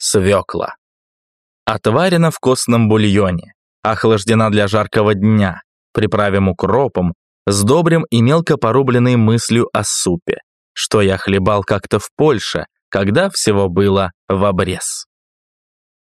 свекла. Отварена в костном бульоне, охлаждена для жаркого дня, приправим укропом, сдобрим и мелко порубленной мыслью о супе, что я хлебал как-то в Польше, когда всего было в обрез.